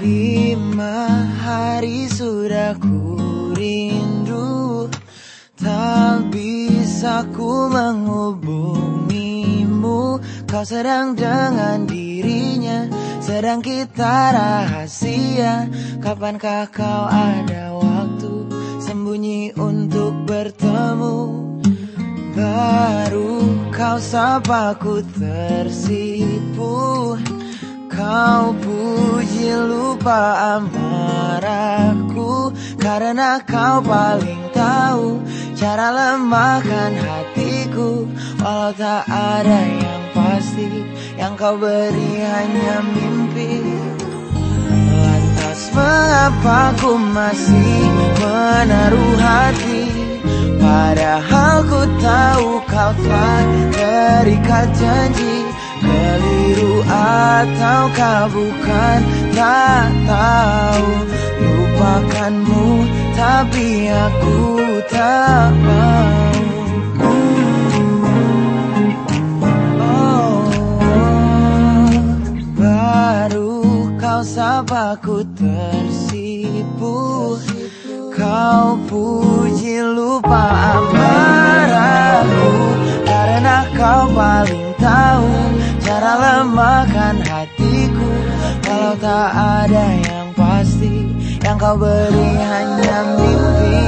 lima hari sudah ku rindu. Tak bisa ku menghubungimu. Kau sedang dengan dirinya Sedang kita rahasia. Kapankah kau ada waktu Sembunyi untuk bertemu? Baru kau sapa ku tersipu. Kau puji lupa amarahku Karena kau paling tahu Cara lemahkan hatiku. Walau tak ada yang pasti Yang kau beri hanya mimpi. Lantas mengapa ku masih menaruh hati? Padahal ku tahu kau telah terikat janji ataukah bukan Tak tahu? Lupakanmu Tapi aku tak mau. Oh, Baru kau sapa ku tersipu. Kau puji lupa amarahku Kalau tak ada yang pasti Yang kau beri hanya mimpi.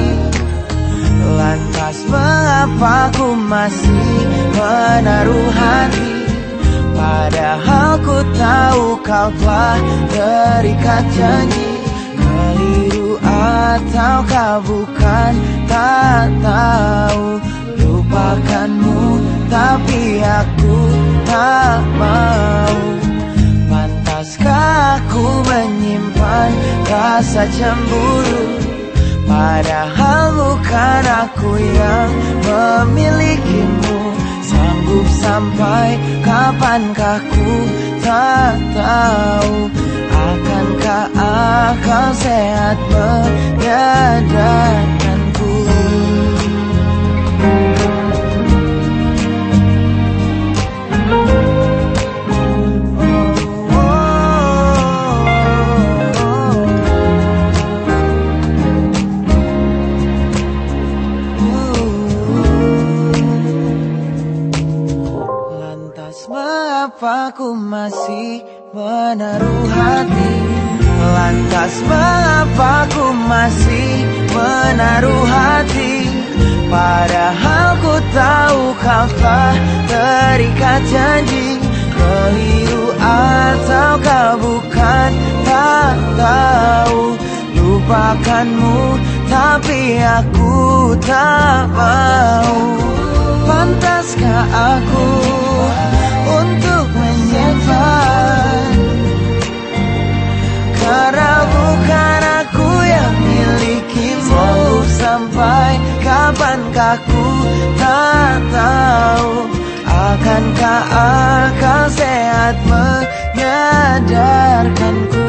Lantas mengapa ku masih menaruh hati? Padahal ku tahu kau telah terikat janji. Keliru ataukah bukan tak tahu. Lupakanmu tapi aku tak mau menyimpan rasa cemburu. Padahal bukan aku yang memilikimu. Sanggup sampai kapankah ku tak tahu. Akankah akal sehat menyadarkanku mengapa ku masih menaruh hati? Lantas mengapa ku masih menaruh hati? Padahal ku tahu kau telah terikat janji. Keliru ataukah bukan? Tak tahu. Lupakanmu tapi aku tak mau. Pantaskah aku Akankah akal sehat menyadarkanku?